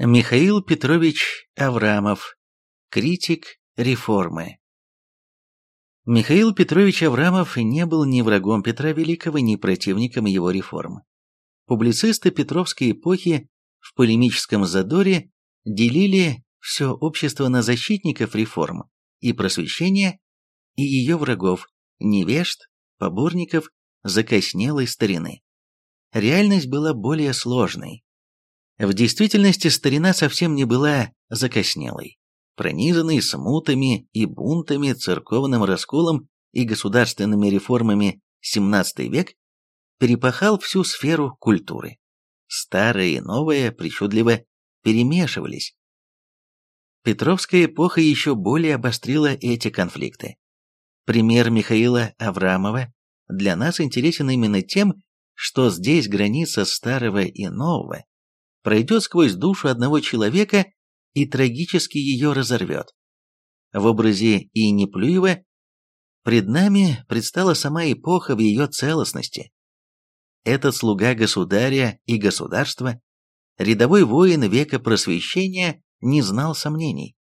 Михаил Петрович Аврамов. Критик реформы. Михаил Петрович Аврамов не был ни врагом Петра Великого, ни противником его реформ. Публицисты Петровской эпохи в полемическом задоре делили все общество на защитников реформ и просвещения и ее врагов, невежд, поборников закоснелой старины. Реальность была более сложной. В действительности старина совсем не была закоснелой, пронизанной смутами и бунтами, церковным расколом и государственными реформами XVII век перепахал всю сферу культуры. Старое и новое причудливо перемешивались. Петровская эпоха еще более обострила эти конфликты. Пример Михаила Аврамова для нас интересен именно тем, что здесь граница старого и нового пройдет сквозь душу одного человека и трагически ее разорвет. В образе и Неплюева пред нами предстала сама эпоха в ее целостности. Этот слуга государя и государства, рядовой воин века просвещения, не знал сомнений.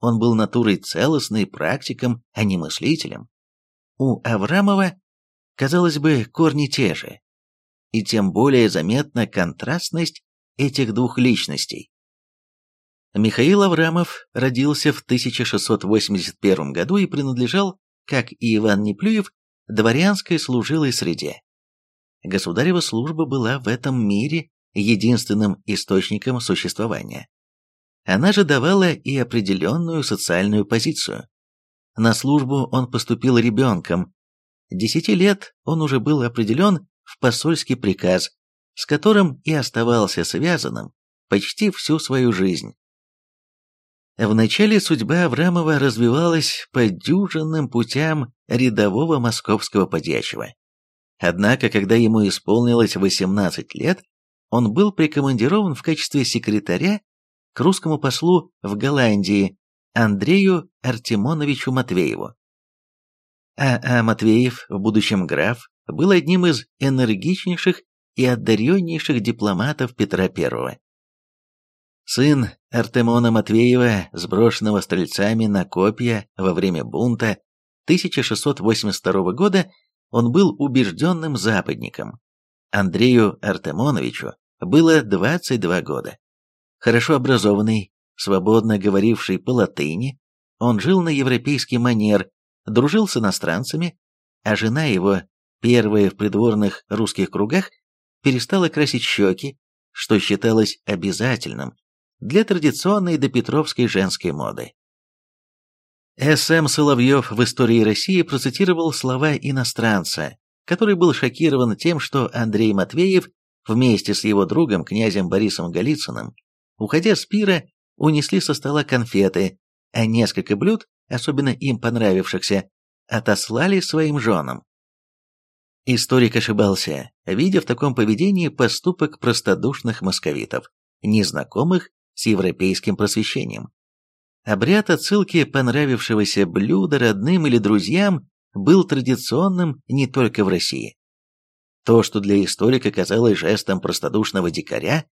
Он был натурой целостной, практиком, а не мыслителем. У Аврамова, казалось бы, корни те же, и тем более заметна контрастность этих двух личностей. Михаил Аврамов родился в 1681 году и принадлежал, как и Иван Неплюев, дворянской служилой среде. Государева служба была в этом мире единственным источником существования. Она же давала и определенную социальную позицию. На службу он поступил ребенком. Десяти лет он уже был определен в посольский приказ, с которым и оставался связанным почти всю свою жизнь. Вначале судьба Аврамова развивалась по дюжинным путям рядового московского подьячего. Однако, когда ему исполнилось 18 лет, он был прикомандирован в качестве секретаря к русскому послу в Голландии Андрею Артемоновичу Матвееву. А. А. Матвеев, в будущем граф, был одним из энергичнейших и одареннейших дипломатов Петра I. Сын Артемона Матвеева, сброшенного стрельцами на копья во время бунта 1682 года, он был убежденным западником. Андрею Артемоновичу было 22 года. Хорошо образованный, свободно говоривший по латыни, он жил на европейский манер, дружил с иностранцами, а жена его, первая в придворных русских кругах, перестала красить щеки, что считалось обязательным для традиционной допетровской женской моды. С.М. Соловьев в «Истории России» процитировал слова иностранца, который был шокирован тем, что Андрей Матвеев вместе с его другом, князем Борисом Голицыным, уходя с пира, унесли со стола конфеты, а несколько блюд, особенно им понравившихся, отослали своим женам. Историк ошибался, видя в таком поведении поступок простодушных московитов, незнакомых с европейским просвещением. Обряд отсылки понравившегося блюда родным или друзьям был традиционным не только в России. То, что для историка казалось жестом простодушного дикаря,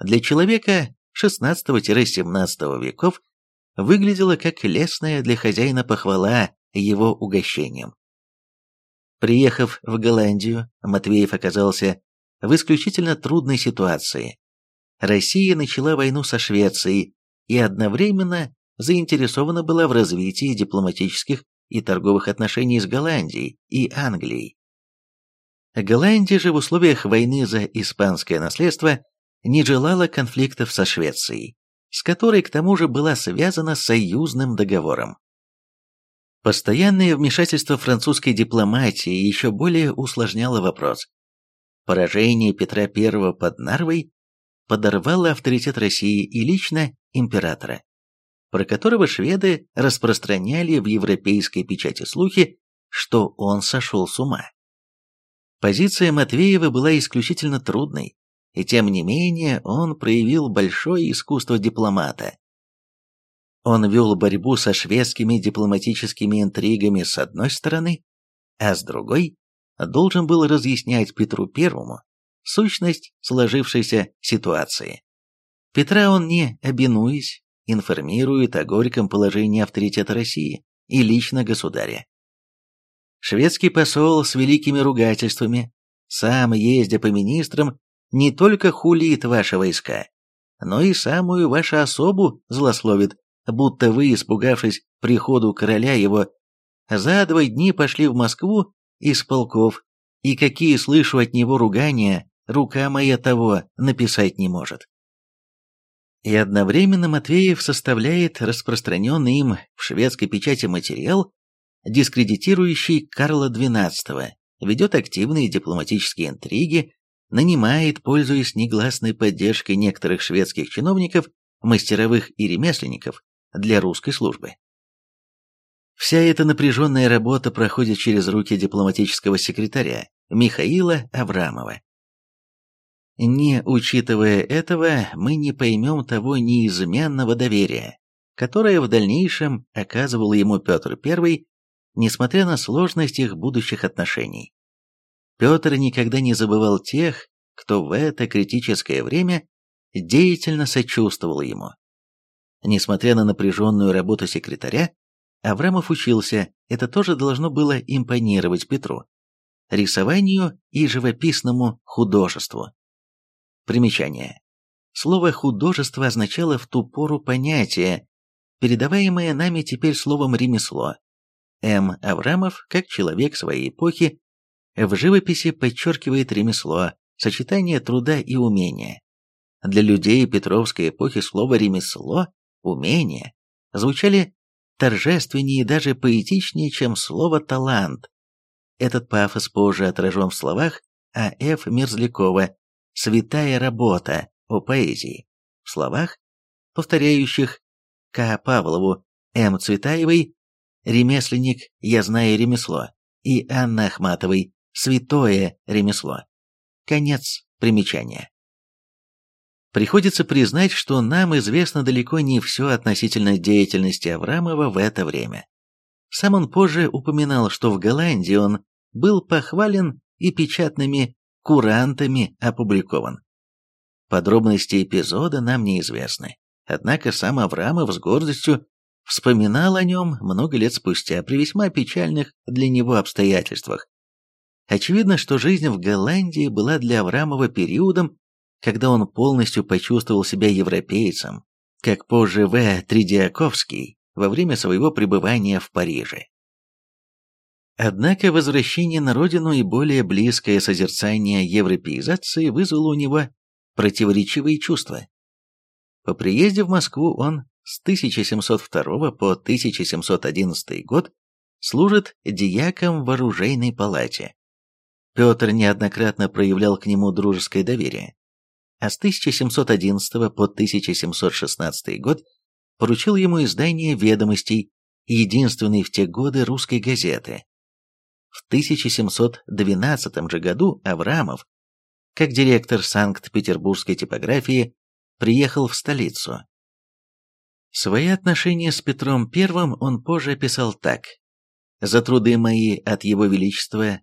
для человека XVI-XVII веков выглядело как лесная для хозяина похвала его угощением. Приехав в Голландию, Матвеев оказался в исключительно трудной ситуации. Россия начала войну со Швецией и одновременно заинтересована была в развитии дипломатических и торговых отношений с Голландией и Англией. Голландия же в условиях войны за испанское наследство не желала конфликтов со Швецией, с которой к тому же была связана союзным договором. Постоянное вмешательство французской дипломатии еще более усложняло вопрос. Поражение Петра I под Нарвой подорвало авторитет России и лично императора, про которого шведы распространяли в европейской печати слухи, что он сошел с ума. Позиция Матвеева была исключительно трудной, и тем не менее он проявил большое искусство дипломата, он вел борьбу со шведскими дипломатическими интригами с одной стороны, а с другой должен был разъяснять Петру Первому сущность сложившейся ситуации. Петра он не обинуясь, информирует о горьком положении авторитета России и лично государя. Шведский посол с великими ругательствами, сам ездя по министрам, не только хулит ваши войска, но и самую вашу особу злословит, будто вы, испугавшись приходу короля его, за два дни пошли в Москву из полков, и какие слышу от него ругания, рука моя того написать не может. И одновременно Матвеев составляет распространенный им в шведской печати материал, дискредитирующий Карла XII, ведет активные дипломатические интриги, нанимает, пользуясь негласной поддержкой некоторых шведских чиновников, мастеровых и ремесленников для русской службы. Вся эта напряженная работа проходит через руки дипломатического секретаря Михаила Аврамова. Не учитывая этого, мы не поймем того неизменного доверия, которое в дальнейшем оказывал ему Петр I, несмотря на сложность их будущих отношений. Петр никогда не забывал тех, кто в это критическое время деятельно сочувствовал ему. Несмотря на напряженную работу секретаря, Аврамов учился, это тоже должно было импонировать Петру, рисованию и живописному художеству. Примечание. Слово «художество» означало в ту пору понятие, передаваемое нами теперь словом «ремесло». М. Аврамов, как человек своей эпохи, в живописи подчеркивает ремесло, сочетание труда и умения. Для людей Петровской эпохи слово «ремесло», «умение» звучали торжественнее и даже поэтичнее, чем слово «талант». Этот пафос позже отражен в словах А. Ф. Мерзлякова «Святая работа» о поэзии, в словах, повторяющих К. Павлову, М. Цветаевой «Ремесленник, я знаю ремесло» и Анны Ахматовой «Святое ремесло». Конец примечания. Приходится признать, что нам известно далеко не все относительно деятельности Аврамова в это время. Сам он позже упоминал, что в Голландии он был похвален и печатными курантами опубликован. Подробности эпизода нам неизвестны, однако сам Аврамов с гордостью вспоминал о нем много лет спустя при весьма печальных для него обстоятельствах. Очевидно, что жизнь в Голландии была для Аврамова периодом, когда он полностью почувствовал себя европейцем, как позже В. Тридиаковский во время своего пребывания в Париже. Однако возвращение на родину и более близкое созерцание европеизации вызвало у него противоречивые чувства. По приезде в Москву он с 1702 по 1711 год служит диаком в оружейной палате. Петр неоднократно проявлял к нему дружеское доверие а с 1711 по 1716 год поручил ему издание «Ведомостей», единственной в те годы русской газеты. В 1712 же году Аврамов, как директор Санкт-Петербургской типографии, приехал в столицу. Свои отношения с Петром I он позже описал так. «За труды мои от его величества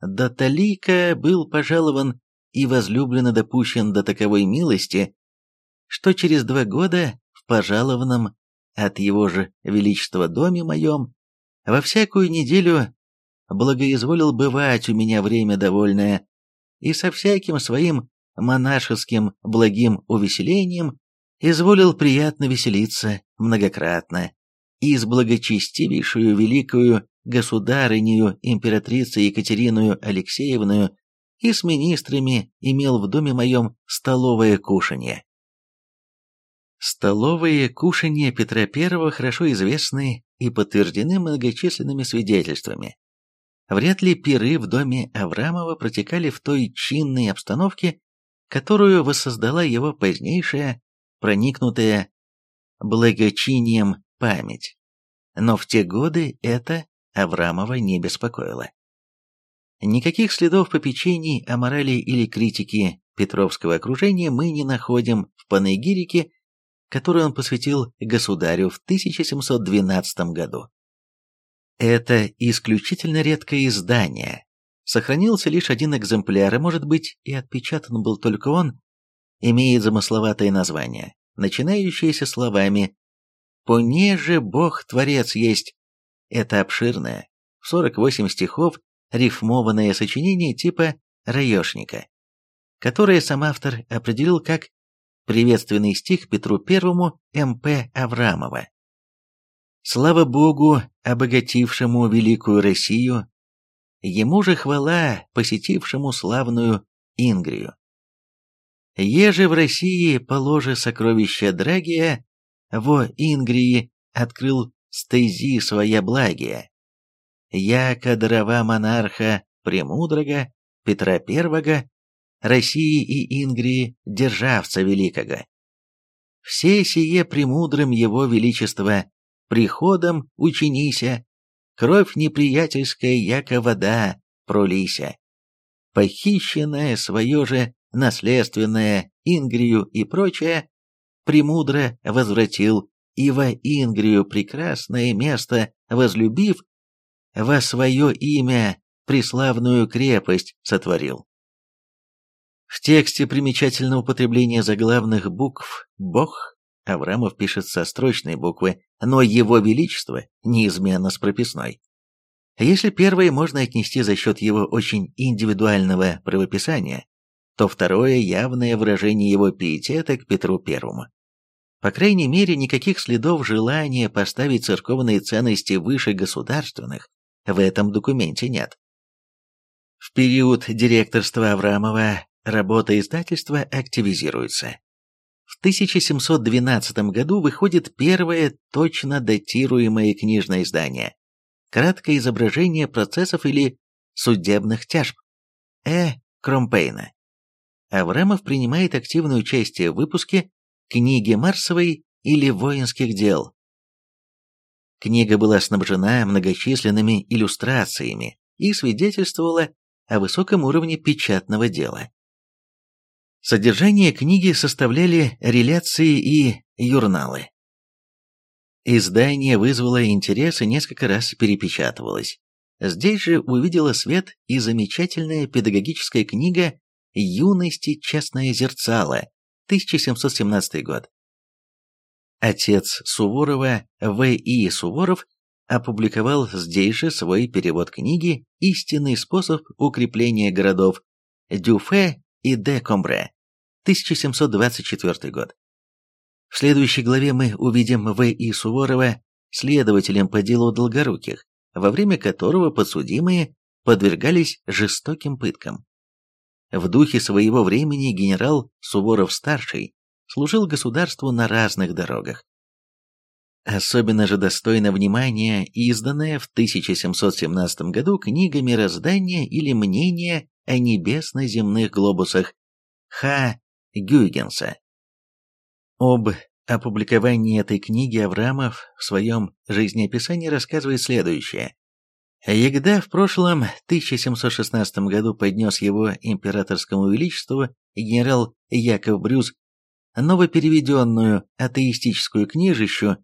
до Талика был пожалован и возлюбленно допущен до таковой милости, что через два года в пожалованном от его же величества доме моем во всякую неделю благоизволил бывать у меня время довольное, и со всяким своим монашеским благим увеселением изволил приятно веселиться многократно, и с благочестивейшую великую государынею императрицей Екатериною Алексеевною и с министрами имел в доме моем столовое кушанье. Столовые кушанья Петра I хорошо известны и подтверждены многочисленными свидетельствами. Вряд ли пиры в доме Аврамова протекали в той чинной обстановке, которую воссоздала его позднейшая, проникнутая благочинием память. Но в те годы это Аврамова не беспокоило. Никаких следов попечений о морали или критике Петровского окружения мы не находим в панегирике, который он посвятил государю в 1712 году. Это исключительно редкое издание. Сохранился лишь один экземпляр, и, может быть, и отпечатан был только он, имеет замысловатое название начинающееся словами «Понеже Бог-творец есть». Это обширное, в 48 стихов, рифмованное сочинение типа «раешника», которое сам автор определил как приветственный стих Петру Первому М.П. Аврамова. Слава Богу, обогатившему великую Россию, ему же хвала, посетившему славную Ингрию. Еже в России положе сокровища Драгия, во Ингрии открыл стези своя благия. Яко дрова монарха премудрого Петра Первого, России и Ингрии державца великого. Все сие премудрым его величества приходом учинися, кровь неприятельская, яко вода, пролися. Похищенное свое же наследственное Ингрию и прочее, премудро возвратил, и во Ингрию прекрасное место возлюбив, во свое имя преславную крепость сотворил. В тексте примечательно употребление заглавных букв «Бог» Аврамов пишет со строчной буквы, но Его Величество неизменно с прописной. Если первое можно отнести за счет его очень индивидуального правописания, то второе – явное выражение его пиетета к Петру Первому. По крайней мере, никаких следов желания поставить церковные ценности выше государственных в этом документе нет. В период директорства Аврамова работа издательства активизируется. В 1712 году выходит первое точно датируемое книжное издание «Краткое изображение процессов или судебных тяжб» Э. Кромпейна. Аврамов принимает активное участие в выпуске книги Марсовой или воинских дел. Книга была снабжена многочисленными иллюстрациями и свидетельствовала о высоком уровне печатного дела. Содержание книги составляли реляции и журналы. Издание вызвало интерес и несколько раз перепечатывалось. Здесь же увидела свет и замечательная педагогическая книга «Юности частное зерцало», 1717 год. Отец Суворова, В.И. Суворов, опубликовал здесь же свой перевод книги «Истинный способ укрепления городов» Дюфе и де Комбре. 1724 год. В следующей главе мы увидим В. И. Суворова следователем по делу Долгоруких, во время которого подсудимые подвергались жестоким пыткам. В духе своего времени генерал Суворов-старший служил государству на разных дорогах. Особенно же достойно внимания изданная в 1717 году книга «Мироздание» или «Мнение о небесно-земных глобусах» Х. Гюйгенса. Об опубликовании этой книги Аврамов в своем жизнеописании рассказывает следующее. Егда в прошлом 1716 году поднес его императорскому величеству генерал Яков Брюс новопереведенную атеистическую книжищу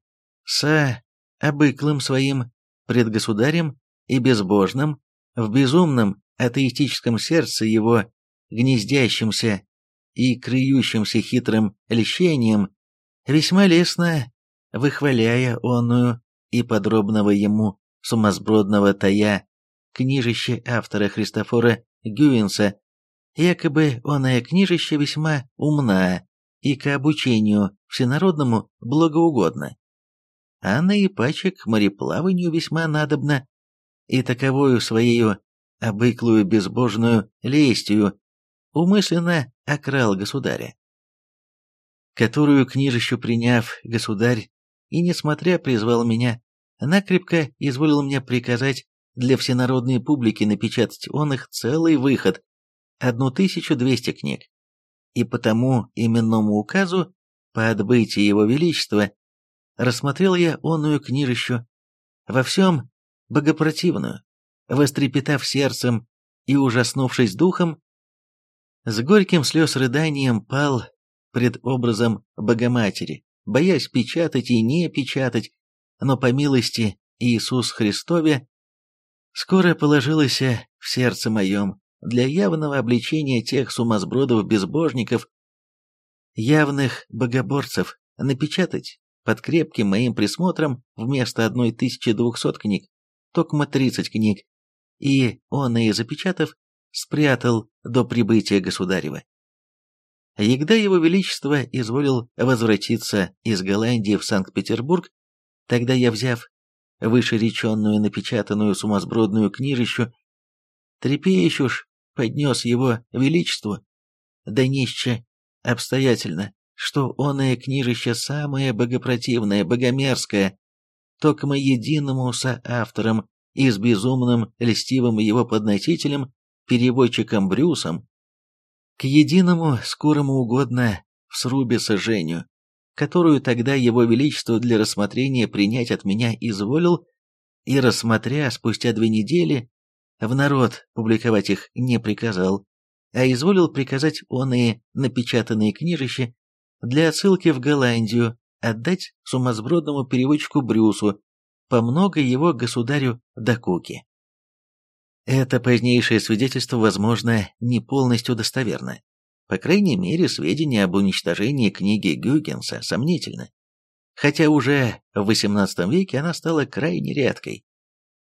с обыклым своим пред государем и безбожным, в безумном атеистическом сердце его гнездящимся и крыющимся хитрым лещением, весьма лестно выхваляя онную и подробного ему сумасбродного тая книжище автора Христофора Гюинса, якобы оное книжище весьма умна и к обучению всенародному благоугодно, а наипаче к мореплаванию весьма надобно, и таковою своею обыклую безбожную лестью умысленно окрал государя. Которую книжищу приняв, государь, и несмотря призвал меня, накрепко изволил мне приказать для всенародной публики напечатать он их целый выход, 1200 книг. И потому именному указу, по отбытии его величества, рассмотрел я онную книжищу, во всем богопротивную, вострепетав сердцем и ужаснувшись духом, с горьким слез рыданием пал пред образом Богоматери, боясь печатать и не печатать, но по милости Иисус Христове скоро положилось в сердце моем для явного обличения тех сумасбродов-безбожников, явных богоборцев, напечатать под крепким моим присмотром вместо 1200 книг, только 30 книг, и он и запечатав, спрятал до прибытия государева. Егда его величество изволил возвратиться из Голландии в Санкт-Петербург, тогда я, взяв вышереченную напечатанную сумасбродную книжищу, трепещуш поднес его величеству, да нища обстоятельно, что оное книжище самое богопротивное, богомерзкое, только мы единому соавтором и с безумным льстивым его подносителем, переводчиком Брюсом, к единому скорому угодно в срубе сожжению, которую тогда его величество для рассмотрения принять от меня изволил, и, рассмотря спустя две недели, в народ публиковать их не приказал, а изволил приказать оные напечатанные книжища для отсылки в Голландию отдать сумасбродному переводчику Брюсу, по много его государю Дакуки. Это позднейшее свидетельство, возможно, не полностью достоверно. По крайней мере, сведения об уничтожении книги Гюгенса сомнительны. Хотя уже в XVIII веке она стала крайне редкой.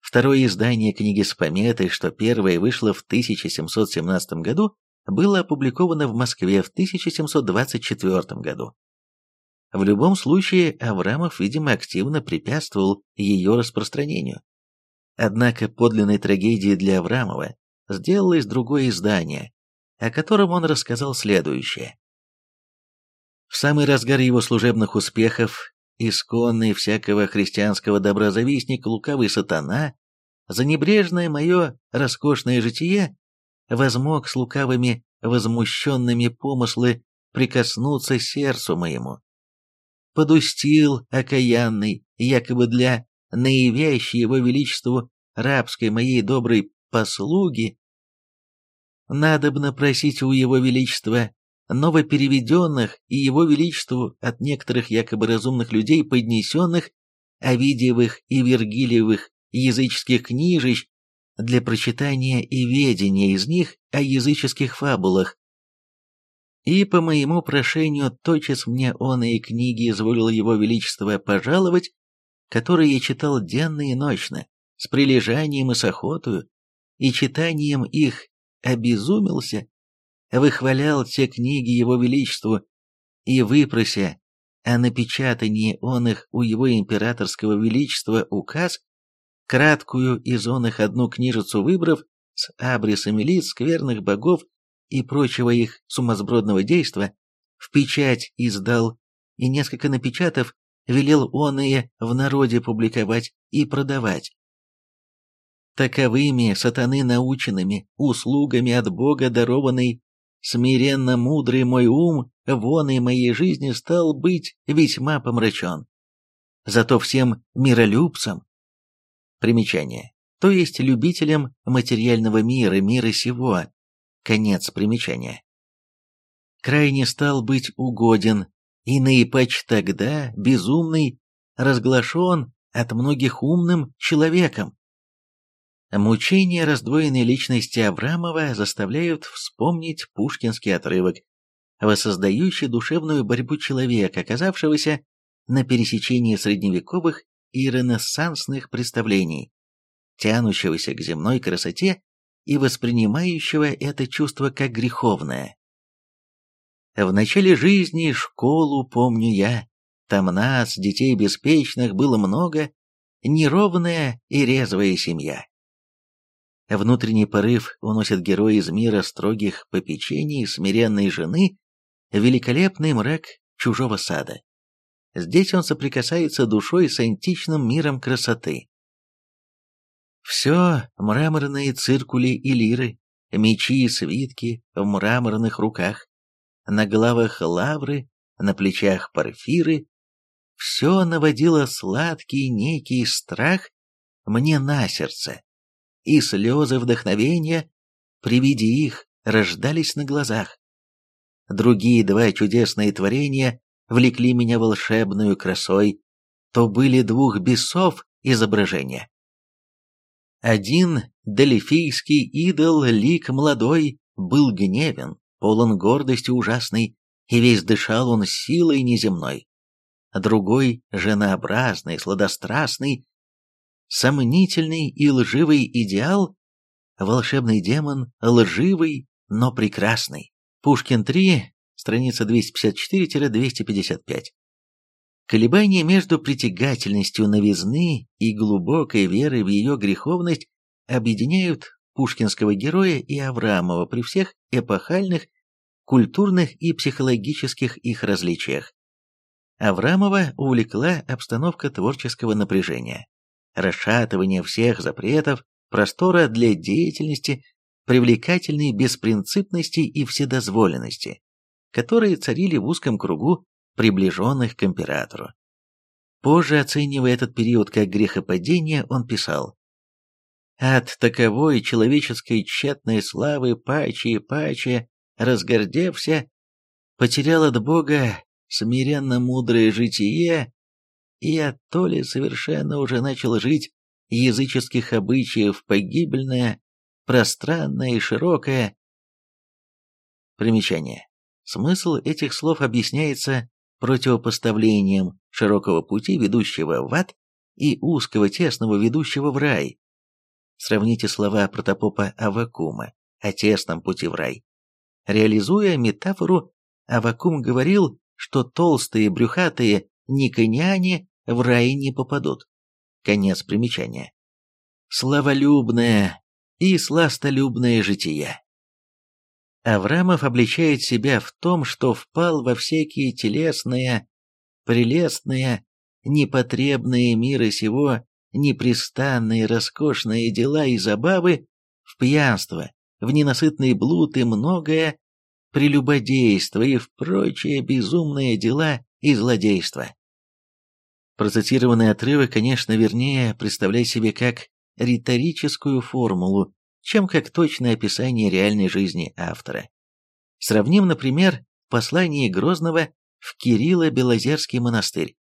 Второе издание книги с пометой, что первое вышло в 1717 году, было опубликовано в Москве в 1724 году. В любом случае, Аврамов, видимо, активно препятствовал ее распространению. Однако подлинной трагедией для Аврамова сделалось другое издание, о котором он рассказал следующее. В самый разгар его служебных успехов исконный всякого христианского доброзавистник лукавый сатана, за небрежное мое роскошное житие, возмог с лукавыми возмущенными помыслы прикоснуться сердцу моему. Подустил окаянный, якобы для наявящей его величеству рабской моей доброй послуги, надобно просить у его величества новопереведенных и его величеству от некоторых якобы разумных людей поднесенных Овидиевых и Вергилиевых языческих книжищ для прочитания и ведения из них о языческих фабулах. И по моему прошению тотчас мне он и книги изволил его величество пожаловать, которые я читал денно и ночно, с прилежанием и с охотою, и читанием их обезумелся, выхвалял те книги его величеству и выпрося о напечатании он их у его императорского величества указ, краткую из он их одну книжицу выбрав, с абрисами лиц скверных богов и прочего их сумасбродного действа, в печать издал и несколько напечатав, велел он и в народе публиковать и продавать. Таковыми сатаны наученными, услугами от Бога дарованный, смиренно мудрый мой ум, вон и моей жизни стал быть весьма помрачен. Зато всем миролюбцам, примечание, то есть любителям материального мира, мира сего, конец примечания, крайне стал быть угоден, и наипач тогда, безумный, разглашен от многих умным человеком. Мучения раздвоенной личности Аврамова заставляют вспомнить пушкинский отрывок, воссоздающий душевную борьбу человека, оказавшегося на пересечении средневековых и ренессансных представлений, тянущегося к земной красоте и воспринимающего это чувство как греховное. В начале жизни школу помню я, там нас, детей беспечных, было много, неровная и резвая семья. Внутренний порыв уносит героя из мира строгих попечений, смиренной жены, великолепный мрак чужого сада. Здесь он соприкасается душой с античным миром красоты. Все мраморные циркули и лиры, мечи и свитки в мраморных руках, на головах лавры, на плечах порфиры, все наводило сладкий некий страх мне на сердце и слезы вдохновения при виде их рождались на глазах. Другие два чудесные творения влекли меня волшебную красой, то были двух бесов изображения. Один делифийский идол, лик молодой, был гневен, полон гордости ужасной, и весь дышал он силой неземной. другой женообразный, сладострастный, сомнительный и лживый идеал, волшебный демон, лживый, но прекрасный. Пушкин 3, страница 254-255. Колебания между притягательностью новизны и глубокой верой в ее греховность объединяют пушкинского героя и Аврамова при всех эпохальных, культурных и психологических их различиях. Аврамова увлекла обстановка творческого напряжения, расшатывание всех запретов, простора для деятельности, привлекательной беспринципности и вседозволенности, которые царили в узком кругу приближенных к императору. Позже, оценивая этот период как грехопадение, он писал «От таковой человеческой тщетной славы паче и паче, разгордевся, потерял от Бога смиренно мудрое житие, и от то ли совершенно уже начал жить языческих обычаев погибельное, пространное и широкое. Примечание. Смысл этих слов объясняется противопоставлением широкого пути, ведущего в ад, и узкого тесного, ведущего в рай. Сравните слова протопопа Авакума о тесном пути в рай. Реализуя метафору, Авакум говорил, что толстые брюхатые никоняне в рай не попадут. Конец примечания. Славолюбное и сластолюбное житие. Аврамов обличает себя в том, что впал во всякие телесные, прелестные, непотребные миры сего, непрестанные роскошные дела и забавы, в пьянство, в ненасытный блуд и многое прелюбодейство и в прочие безумные дела и злодейства. Процитированный отрывок, конечно, вернее представлять себе как риторическую формулу, чем как точное описание реальной жизни автора. Сравним, например, послание Грозного в Кирилло-Белозерский монастырь.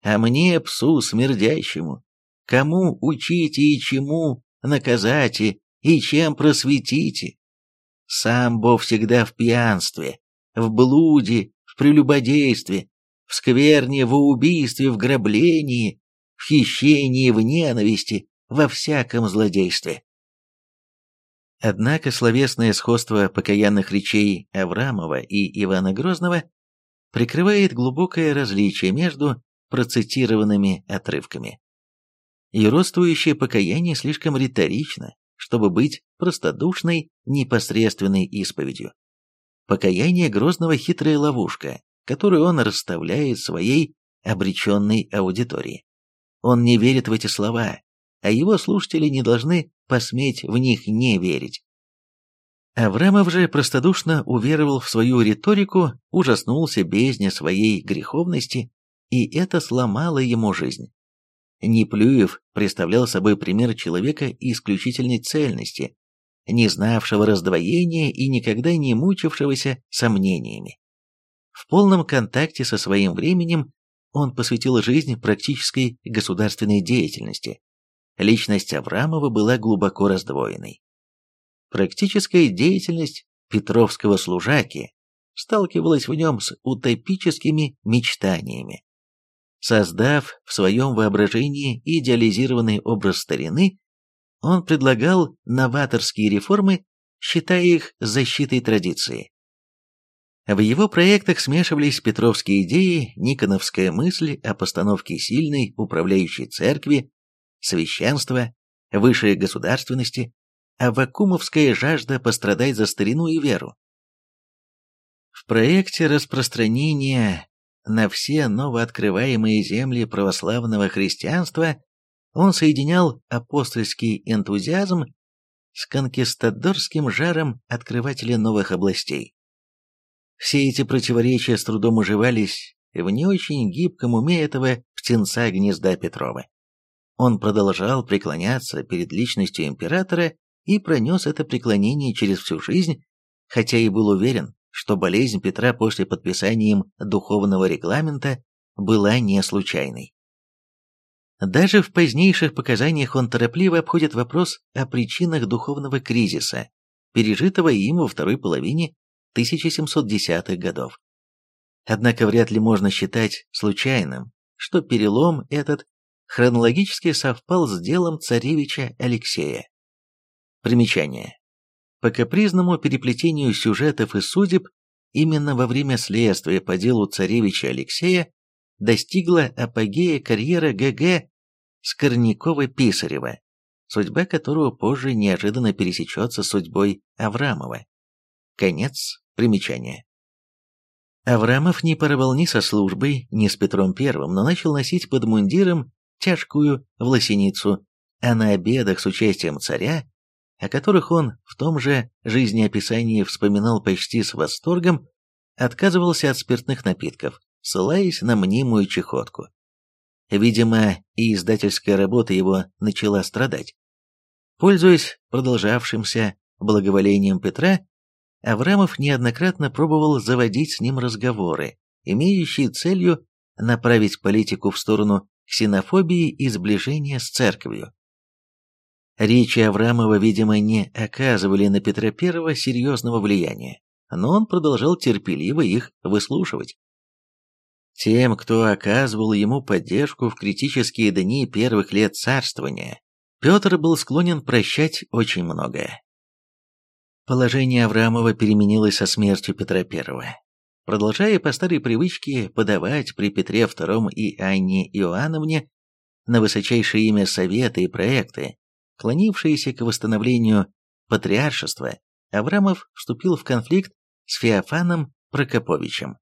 «А мне, псу смердящему, кому учите и чему наказате, и чем просветите, сам Бог всегда в пьянстве, в блуде, в прелюбодействе, в скверне, в убийстве, в граблении, в хищении, в ненависти, во всяком злодействе. Однако словесное сходство покаянных речей Аврамова и Ивана Грозного прикрывает глубокое различие между процитированными отрывками. И родствующее покаяние слишком риторично, чтобы быть простодушной, непосредственной исповедью. Покаяние Грозного хитрая ловушка, которую он расставляет своей обреченной аудитории. Он не верит в эти слова, а его слушатели не должны посметь в них не верить. Аврамов же простодушно уверовал в свою риторику, ужаснулся бездне своей греховности, и это сломало ему жизнь. Неплюев представлял собой пример человека исключительной цельности, не знавшего раздвоения и никогда не мучившегося сомнениями. В полном контакте со своим временем он посвятил жизнь практической государственной деятельности. Личность Аврамова была глубоко раздвоенной. Практическая деятельность Петровского служаки сталкивалась в нем с утопическими мечтаниями. Создав в своем воображении идеализированный образ старины, он предлагал новаторские реформы, считая их защитой традиции. В его проектах смешивались петровские идеи, никоновская мысль о постановке сильной управляющей церкви, священства, высшей государственности, а вакумовская жажда пострадать за старину и веру. В проекте распространения на все новооткрываемые земли православного христианства он соединял апостольский энтузиазм с конкистадорским жаром открывателя новых областей. Все эти противоречия с трудом уживались в не очень гибком уме этого птенца гнезда Петрова. Он продолжал преклоняться перед личностью императора и пронес это преклонение через всю жизнь, хотя и был уверен, что болезнь Петра после подписания им духовного регламента была не случайной. Даже в позднейших показаниях он торопливо обходит вопрос о причинах духовного кризиса, пережитого им во второй половине 1710-х годов. Однако вряд ли можно считать случайным, что перелом этот хронологически совпал с делом царевича Алексея. Примечание. По капризному переплетению сюжетов и судеб, именно во время следствия по делу царевича Алексея достигла апогея карьера ГГ Скорнякова-Писарева, судьба которого позже неожиданно пересечется с судьбой Аврамова. Конец примечания. Аврамов не порвал ни со службой, ни с Петром Первым, но начал носить под мундиром тяжкую власеницу, а на обедах с участием царя, о которых он в том же жизнеописании вспоминал почти с восторгом, отказывался от спиртных напитков, ссылаясь на мнимую чехотку. Видимо, и издательская работа его начала страдать. Пользуясь продолжавшимся благоволением Петра, Аврамов неоднократно пробовал заводить с ним разговоры, имеющие целью направить политику в сторону ксенофобии и сближения с церковью. Речи Аврамова, видимо, не оказывали на Петра I серьезного влияния, но он продолжал терпеливо их выслушивать. Тем, кто оказывал ему поддержку в критические дни первых лет царствования, Петр был склонен прощать очень многое. Положение Аврамова переменилось со смертью Петра I. Продолжая по старой привычке подавать при Петре II и Анне Иоанновне на высочайшее имя советы и проекты, клонившиеся к восстановлению патриаршества, Аврамов вступил в конфликт с Феофаном Прокоповичем.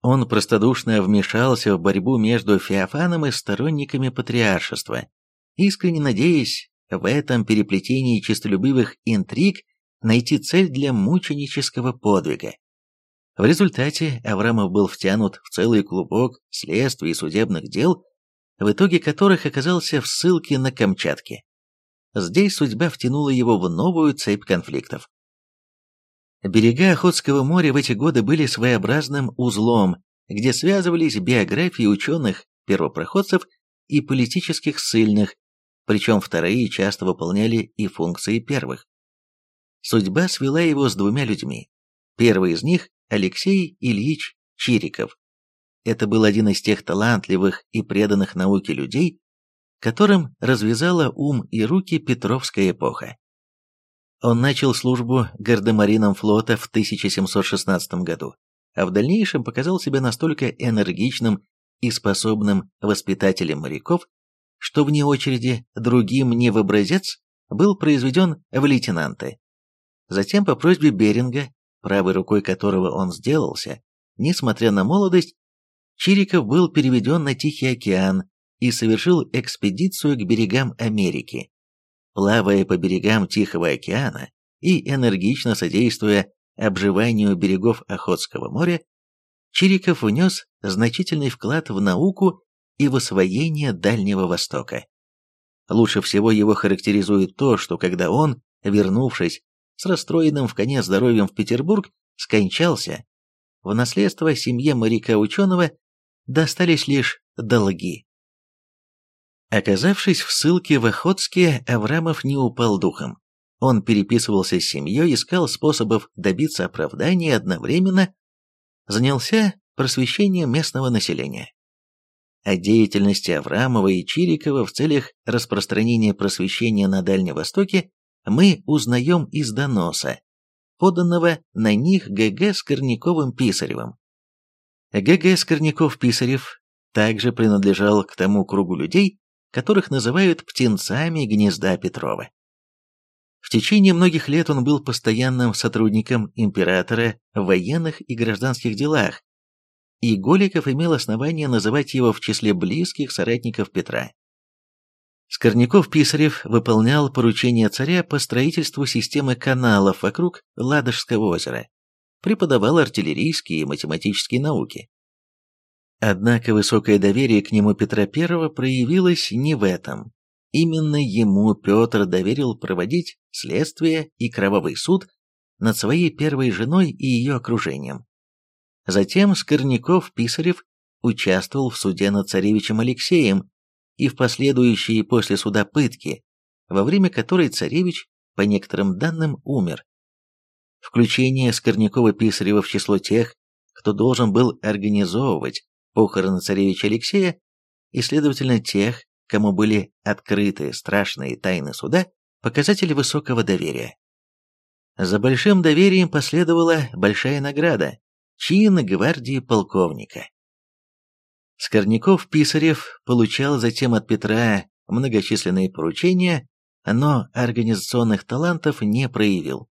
Он простодушно вмешался в борьбу между Феофаном и сторонниками патриаршества, искренне надеясь в этом переплетении честолюбивых интриг найти цель для мученического подвига. В результате Аврамов был втянут в целый клубок следствий и судебных дел, в итоге которых оказался в ссылке на Камчатке. Здесь судьба втянула его в новую цепь конфликтов. Берега Охотского моря в эти годы были своеобразным узлом, где связывались биографии ученых-первопроходцев и политических ссыльных, причем вторые часто выполняли и функции первых. Судьба свела его с двумя людьми. Первый из них – Алексей Ильич Чириков. Это был один из тех талантливых и преданных науке людей, которым развязала ум и руки Петровская эпоха. Он начал службу гардемарином флота в 1716 году, а в дальнейшем показал себя настолько энергичным и способным воспитателем моряков, что вне очереди другим не в образец был произведен в лейтенанты. Затем по просьбе Беринга, правой рукой которого он сделался, несмотря на молодость, Чириков был переведен на Тихий океан и совершил экспедицию к берегам Америки. Плавая по берегам Тихого океана и энергично содействуя обживанию берегов Охотского моря, Чириков внес значительный вклад в науку и в освоение Дальнего Востока. Лучше всего его характеризует то, что когда он, вернувшись с расстроенным в конец здоровьем в Петербург, скончался, в наследство семье моряка-ученого достались лишь долги. Оказавшись в ссылке в Охотске, Аврамов не упал духом. Он переписывался с семьей, искал способов добиться оправдания одновременно занялся просвещением местного населения. О деятельности Аврамова и Чирикова в целях распространения просвещения на Дальнем Востоке мы узнаем из доноса, поданного на них ГГ Скорняковым-Писаревым. ГГ Скорняков-Писарев также принадлежал к тому кругу людей, которых называют птенцами гнезда Петрова. В течение многих лет он был постоянным сотрудником императора в военных и гражданских делах, и Голиков имел основание называть его в числе близких соратников Петра. Скорняков-Писарев выполнял поручения царя по строительству системы каналов вокруг Ладожского озера, преподавал артиллерийские и математические науки. Однако высокое доверие к нему Петра I проявилось не в этом. Именно ему Петр доверил проводить следствие и кровавый суд над своей первой женой и ее окружением. Затем Скорняков-Писарев участвовал в суде над царевичем Алексеем и в последующие после суда пытки, во время которой царевич, по некоторым данным, умер. Включение Скорнякова-Писарева в число тех, кто должен был организовывать похороны царевича Алексея, и, следовательно, тех, кому были открыты страшные тайны суда, показатели высокого доверия. За большим доверием последовала большая награда – чин гвардии полковника. Скорняков-Писарев получал затем от Петра многочисленные поручения, но организационных талантов не проявил.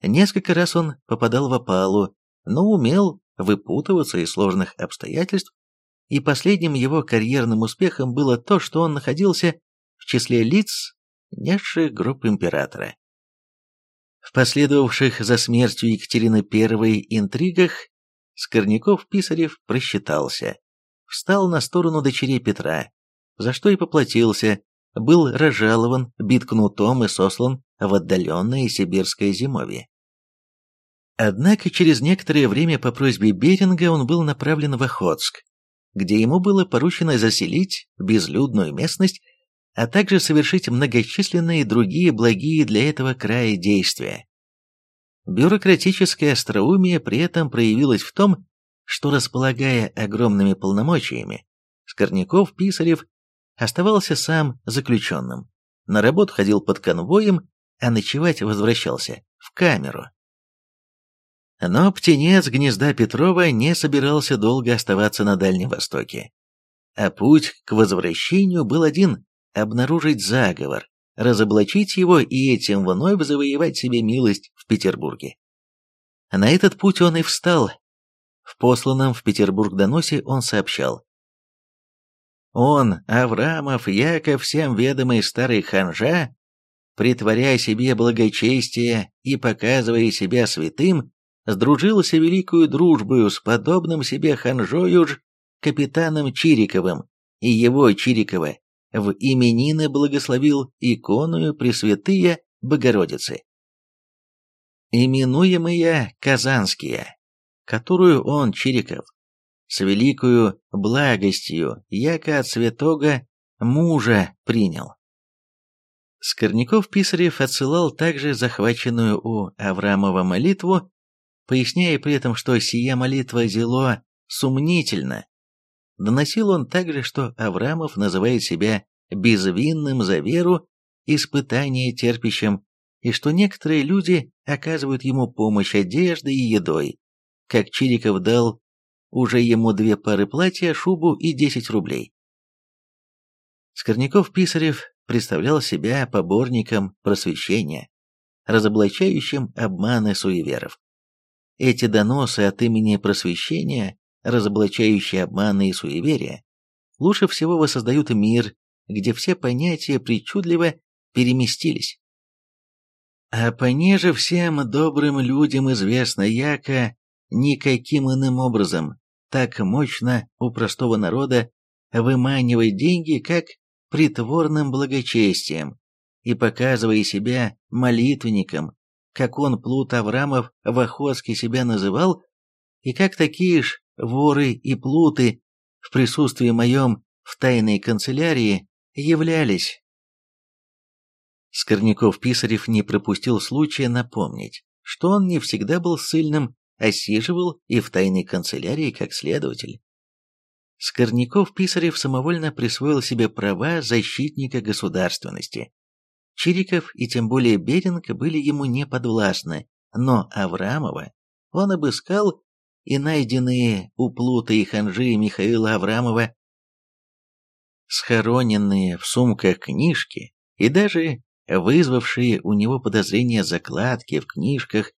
Несколько раз он попадал в опалу, но умел выпутываться из сложных обстоятельств, и последним его карьерным успехом было то, что он находился в числе лиц, несших групп императора. В последовавших за смертью Екатерины I интригах Скорняков-Писарев просчитался, встал на сторону дочерей Петра, за что и поплатился, был разжалован, бит кнутом и сослан в отдаленное сибирское зимовье. Однако через некоторое время по просьбе Беринга он был направлен в Охотск, где ему было поручено заселить безлюдную местность, а также совершить многочисленные другие благие для этого края действия. Бюрократическое остроумие при этом проявилось в том, что, располагая огромными полномочиями, Скорняков-Писарев оставался сам заключенным, на работу ходил под конвоем, а ночевать возвращался в камеру. Но птенец гнезда Петрова не собирался долго оставаться на Дальнем Востоке. А путь к возвращению был один – обнаружить заговор, разоблачить его и этим вновь завоевать себе милость в Петербурге. На этот путь он и встал. В посланном в Петербург доносе он сообщал. Он, Аврамов, Яков, всем ведомый старый ханжа, притворяя себе благочестие и показывая себя святым, сдружился великую дружбою с подобным себе ханжою ж капитаном Чириковым, и его Чирикова в именины благословил иконую Пресвятые Богородицы. Именуемые Казанские, которую он, Чириков, с великою благостью, яко от святого мужа принял. Скорняков-Писарев отсылал также захваченную у Аврамова молитву, поясняя при этом, что сия молитва зело сумнительно. Доносил он также, что Аврамов называет себя безвинным за веру, испытание терпящим, и что некоторые люди оказывают ему помощь одеждой и едой, как Чириков дал уже ему две пары платья, шубу и 10 рублей. Скорняков-Писарев представлял себя поборником просвещения, разоблачающим обманы суеверов. Эти доносы от имени просвещения, разоблачающие обманы и суеверия, лучше всего воссоздают мир, где все понятия причудливо переместились. А понеже всем добрым людям известно, яко никаким иным образом так мощно у простого народа выманивать деньги, как притворным благочестием, и показывая себя молитвенником, как он, Плут Аврамов, в Охотске себя называл, и как такие ж воры и плуты в присутствии моем в тайной канцелярии являлись. Скорняков-Писарев не пропустил случая напомнить, что он не всегда был сильным осиживал и в тайной канцелярии как следователь. Скорняков-Писарев самовольно присвоил себе права защитника государственности. Чириков и тем более Беринг были ему не подвластны, но Аврамова он обыскал и найденные у Плута и Ханжи Михаила Аврамова схороненные в сумках книжки и даже вызвавшие у него подозрения закладки в книжках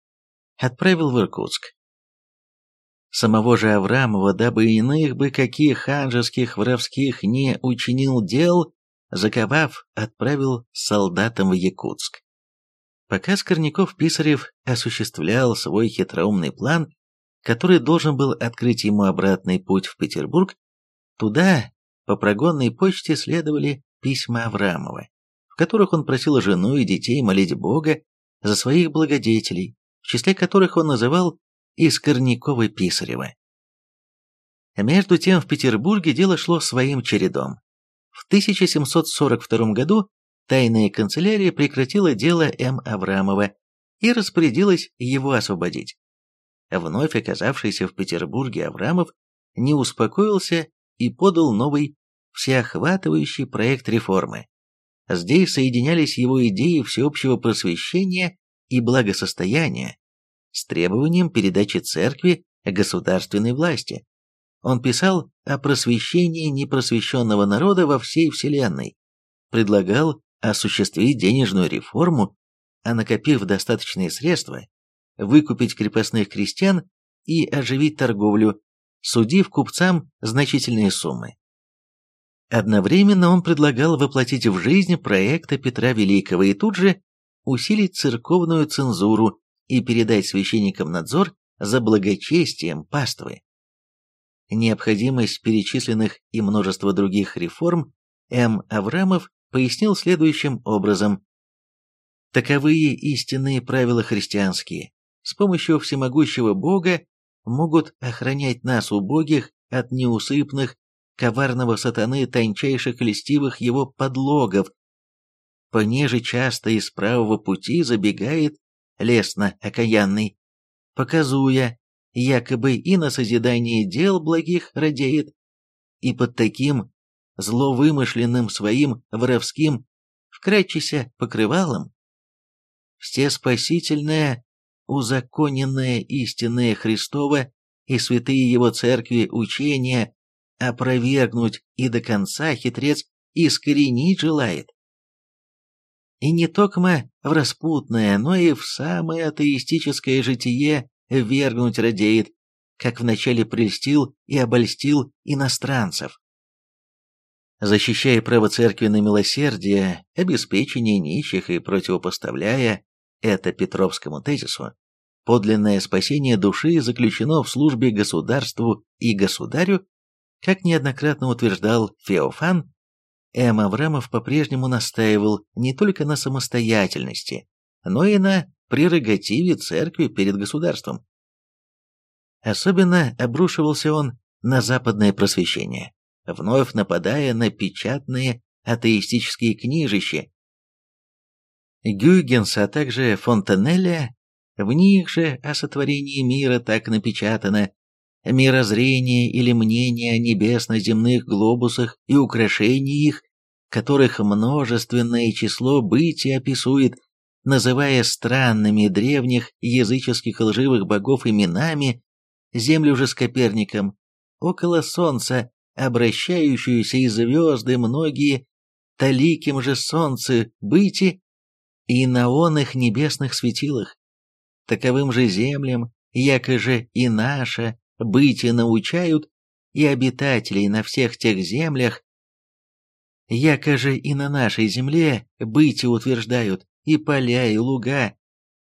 отправил в Иркутск. Самого же Аврамова, дабы иных бы каких ханжеских воровских не учинил дел, заковав, отправил солдатам в Якутск. Пока Скорняков-Писарев осуществлял свой хитроумный план, который должен был открыть ему обратный путь в Петербург, туда по прогонной почте следовали письма Аврамова, в которых он просил жену и детей молить Бога за своих благодетелей, в числе которых он называл и Скорнякова-Писарева. Между тем в Петербурге дело шло своим чередом. В 1742 году тайная канцелярия прекратила дело М. Аврамова и распорядилась его освободить. вновь оказавшийся в Петербурге Аврамов не успокоился и подал новый всеохватывающий проект реформы. Здесь соединялись его идеи всеобщего просвещения и благосостояния с требованием передачи церкви государственной власти. Он писал о просвещении непросвещенного народа во всей Вселенной, предлагал осуществить денежную реформу, а накопив достаточные средства, выкупить крепостных крестьян и оживить торговлю, судив купцам значительные суммы. Одновременно он предлагал воплотить в жизнь проекты Петра Великого и тут же усилить церковную цензуру и передать священникам надзор за благочестием паствы. Необходимость перечисленных и множество других реформ М. Аврамов пояснил следующим образом. Таковые истинные правила христианские, с помощью всемогущего Бога могут охранять нас, убогих, от неусыпных, коварного сатаны тончайших льстивых его подлогов, понеже часто из правого пути забегает лесно окаянный, показуя, якобы и на созидание дел благих радеет, и под таким зловымышленным своим воровским вкратчися покрывалом, все спасительное, узаконенное истинное Христово и святые его церкви учения опровергнуть и до конца хитрец искоренить желает. И не только в распутное, но и в самое атеистическое житие вергнуть радеет, как вначале прельстил и обольстил иностранцев. Защищая право церкви на милосердие, обеспечение нищих и противопоставляя это Петровскому тезису, подлинное спасение души заключено в службе государству и государю, как неоднократно утверждал Феофан, М. Аврамов по-прежнему настаивал не только на самостоятельности, но и на прерогативе церкви перед государством. Особенно обрушивался он на западное просвещение, вновь нападая на печатные атеистические книжища. Гюйгенса, а также Фонтанелля, в них же о сотворении мира так напечатано мирозрение или мнение о небесно-земных глобусах и украшении их, которых множественное число бытий описует, называя странными древних языческих лживых богов именами, землю же с Коперником, около солнца, обращающуюся и звезды многие, таликим же солнце быти, и на он их небесных светилах. Таковым же землям, яко же и наша, бытие научают, и обитателей на всех тех землях, яко же и на нашей земле бытие утверждают, и поля, и луга,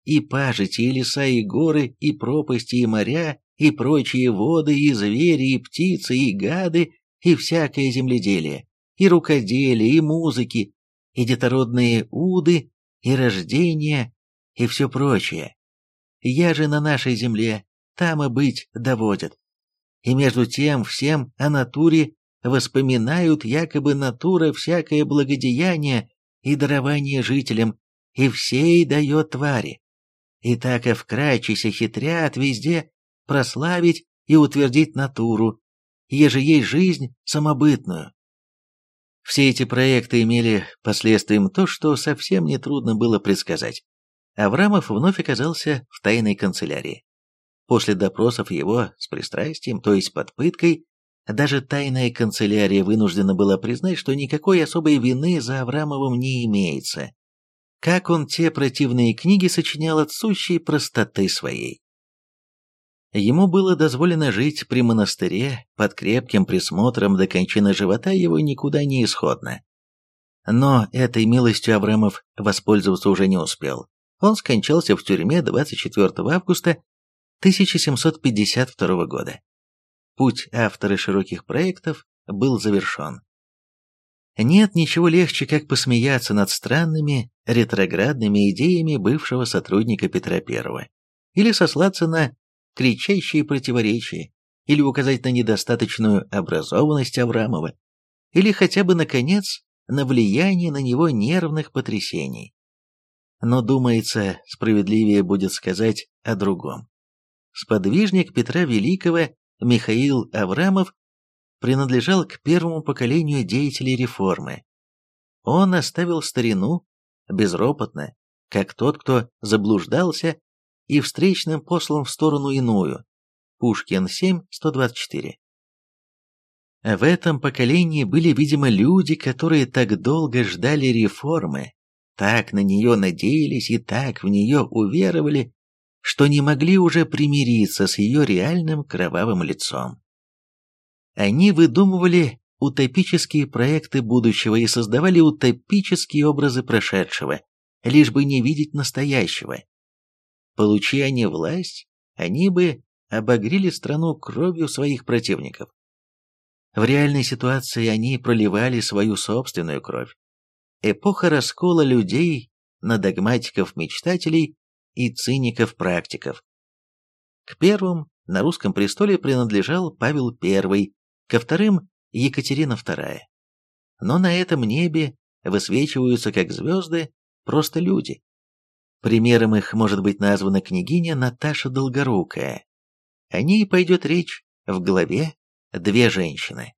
и пажити, и леса, и горы, и пропасти, и моря, и прочие воды, и звери, и птицы, и гады, и всякое земледелие, и рукоделие, и музыки, и детородные уды, и рождения, и все прочее. Я же на нашей земле, там и быть доводят. И между тем всем о натуре воспоминают якобы натура всякое благодеяние и дарование жителям, и всей дает твари. И так и вкрачися хитрят везде прославить и утвердить натуру, еже есть жизнь самобытную. Все эти проекты имели последствием то, что совсем нетрудно было предсказать. Аврамов вновь оказался в тайной канцелярии. После допросов его с пристрастием, то есть под пыткой, даже тайная канцелярия вынуждена была признать, что никакой особой вины за Аврамовым не имеется. Как он те противные книги сочинял от сущей простоты своей. Ему было дозволено жить при монастыре, под крепким присмотром до кончины живота его никуда не исходно. Но этой милостью Аврамов воспользоваться уже не успел. Он скончался в тюрьме 24 августа 1752 года. Путь автора широких проектов был завершен. Нет ничего легче, как посмеяться над странными ретроградными идеями бывшего сотрудника Петра I, или сослаться на кричащие противоречия, или указать на недостаточную образованность Аврамова, или хотя бы, наконец, на влияние на него нервных потрясений. Но, думается, справедливее будет сказать о другом. Сподвижник Петра Великого Михаил Аврамов принадлежал к первому поколению деятелей реформы. Он оставил старину безропотно, как тот, кто заблуждался и встречным послан в сторону иную. Пушкин 7-124. В этом поколении были, видимо, люди, которые так долго ждали реформы, так на нее надеялись и так в нее уверовали, что не могли уже примириться с ее реальным кровавым лицом. Они выдумывали утопические проекты будущего и создавали утопические образы прошедшего, лишь бы не видеть настоящего. Получи они власть, они бы обогрели страну кровью своих противников. В реальной ситуации они проливали свою собственную кровь. Эпоха раскола людей на догматиков-мечтателей и циников-практиков. К первым на русском престоле принадлежал Павел I, ко вторым – Екатерина II. Но на этом небе высвечиваются как звезды просто люди. Примером их может быть названа княгиня Наташа Долгорукая. О ней пойдет речь в главе «Две женщины».